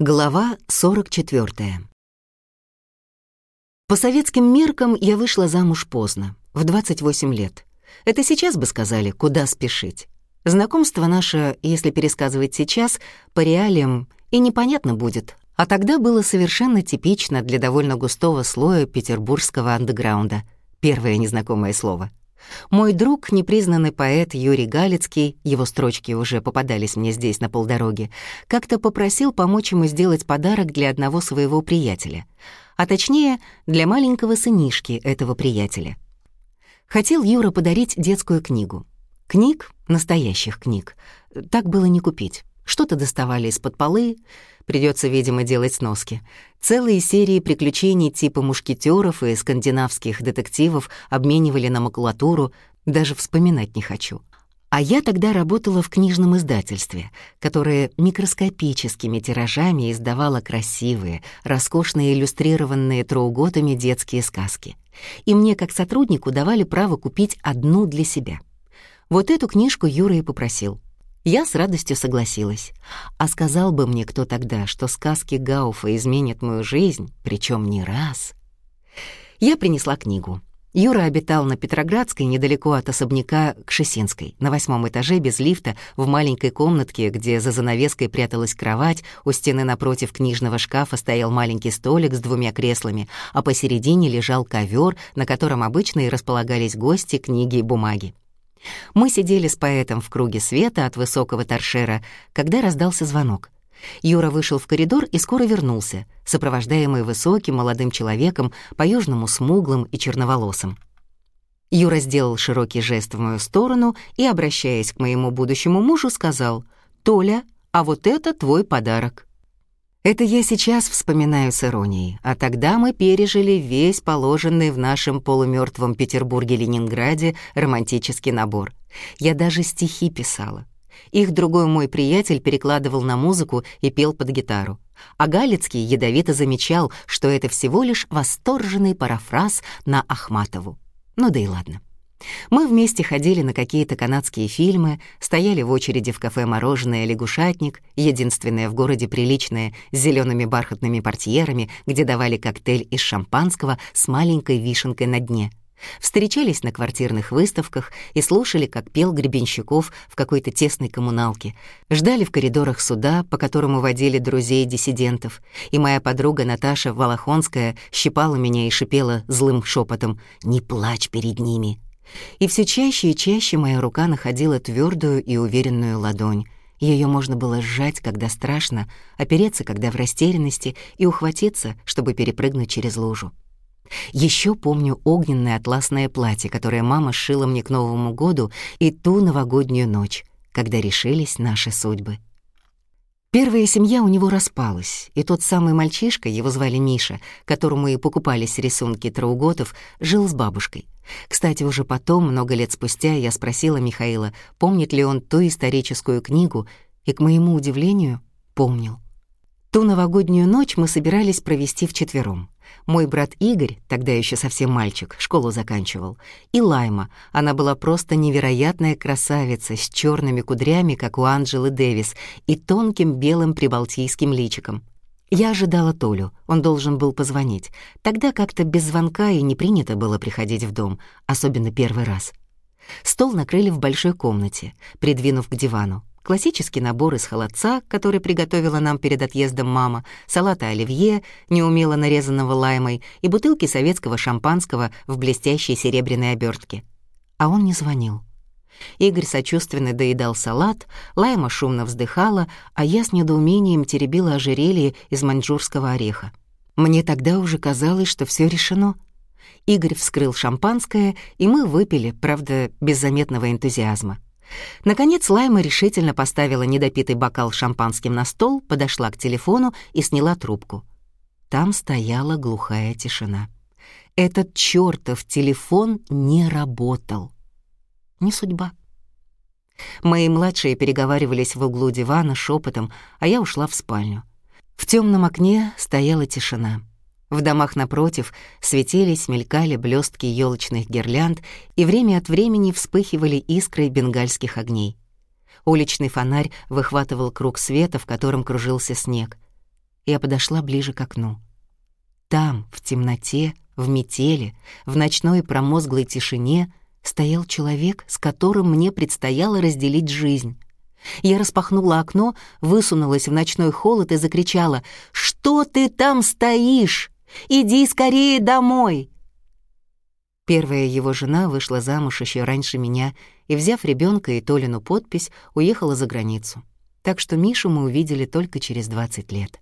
Глава 44. По советским меркам я вышла замуж поздно, в 28 лет. Это сейчас бы сказали, куда спешить. Знакомство наше, если пересказывать сейчас, по реалиям и непонятно будет, а тогда было совершенно типично для довольно густого слоя петербургского андеграунда. Первое незнакомое слово. Мой друг, непризнанный поэт Юрий Галицкий, его строчки уже попадались мне здесь на полдороге, как-то попросил помочь ему сделать подарок для одного своего приятеля, а точнее, для маленького сынишки этого приятеля. Хотел Юра подарить детскую книгу. Книг, настоящих книг, так было не купить. Что-то доставали из-под полы, придется, видимо, делать сноски. Целые серии приключений типа мушкетеров и скандинавских детективов обменивали на макулатуру, даже вспоминать не хочу. А я тогда работала в книжном издательстве, которое микроскопическими тиражами издавало красивые, роскошные иллюстрированные троуготами детские сказки. И мне, как сотруднику, давали право купить одну для себя. Вот эту книжку Юра и попросил — я с радостью согласилась. А сказал бы мне кто тогда, что сказки Гауфа изменят мою жизнь, причем не раз. Я принесла книгу. Юра обитал на Петроградской, недалеко от особняка Кшесинской, на восьмом этаже без лифта, в маленькой комнатке, где за занавеской пряталась кровать, у стены напротив книжного шкафа стоял маленький столик с двумя креслами, а посередине лежал ковер, на котором обычно и располагались гости, книги и бумаги. Мы сидели с поэтом в круге света от высокого торшера, когда раздался звонок. Юра вышел в коридор и скоро вернулся, сопровождаемый высоким молодым человеком, по-южному смуглым и черноволосым. Юра сделал широкий жест в мою сторону и, обращаясь к моему будущему мужу, сказал «Толя, а вот это твой подарок». Это я сейчас вспоминаю с иронией, а тогда мы пережили весь положенный в нашем полумертвом Петербурге-Ленинграде романтический набор. Я даже стихи писала. Их другой мой приятель перекладывал на музыку и пел под гитару. А Галицкий ядовито замечал, что это всего лишь восторженный парафраз на Ахматову. Ну да и ладно. Мы вместе ходили на какие-то канадские фильмы, стояли в очереди в кафе «Мороженое лягушатник», единственное в городе приличное, с зелеными бархатными портьерами, где давали коктейль из шампанского с маленькой вишенкой на дне. Встречались на квартирных выставках и слушали, как пел Гребенщиков в какой-то тесной коммуналке. Ждали в коридорах суда, по которому водили друзей диссидентов. И моя подруга Наташа Волохонская щипала меня и шипела злым шепотом «Не плачь перед ними, и все чаще и чаще моя рука находила твердую и уверенную ладонь. Ее можно было сжать, когда страшно, опереться, когда в растерянности, и ухватиться, чтобы перепрыгнуть через лужу. Еще помню огненное атласное платье, которое мама сшила мне к Новому году, и ту новогоднюю ночь, когда решились наши судьбы. Первая семья у него распалась, и тот самый мальчишка, его звали Миша, которому и покупались рисунки Трауготов, жил с бабушкой. Кстати, уже потом, много лет спустя, я спросила Михаила, помнит ли он ту историческую книгу, и, к моему удивлению, помнил. Ту новогоднюю ночь мы собирались провести вчетвером. Мой брат Игорь, тогда еще совсем мальчик, школу заканчивал, и Лайма, она была просто невероятная красавица с черными кудрями, как у Анджелы Дэвис, и тонким белым прибалтийским личиком. Я ожидала Толю, он должен был позвонить. Тогда как-то без звонка и не принято было приходить в дом, особенно первый раз. Стол накрыли в большой комнате, придвинув к дивану. Классический набор из холодца, который приготовила нам перед отъездом мама, салата оливье, неумело нарезанного лаймой, и бутылки советского шампанского в блестящей серебряной обертке. А он не звонил. Игорь сочувственно доедал салат, Лайма шумно вздыхала, а я с недоумением теребила ожерелье из маньчжурского ореха. Мне тогда уже казалось, что все решено. Игорь вскрыл шампанское, и мы выпили, правда, без заметного энтузиазма. Наконец Лайма решительно поставила недопитый бокал шампанским на стол, подошла к телефону и сняла трубку. Там стояла глухая тишина. Этот чёртов телефон не работал. Не судьба. Мои младшие переговаривались в углу дивана шепотом, а я ушла в спальню. В темном окне стояла тишина. В домах напротив светились, мелькали блестки елочных гирлянд, и время от времени вспыхивали искры бенгальских огней. Уличный фонарь выхватывал круг света, в котором кружился снег. Я подошла ближе к окну. Там, в темноте, в метели, в ночной промозглой тишине стоял человек, с которым мне предстояло разделить жизнь. Я распахнула окно, высунулась в ночной холод и закричала «Что ты там стоишь? Иди скорее домой!» Первая его жена вышла замуж еще раньше меня и, взяв ребенка и Толину подпись, уехала за границу. Так что Мишу мы увидели только через 20 лет.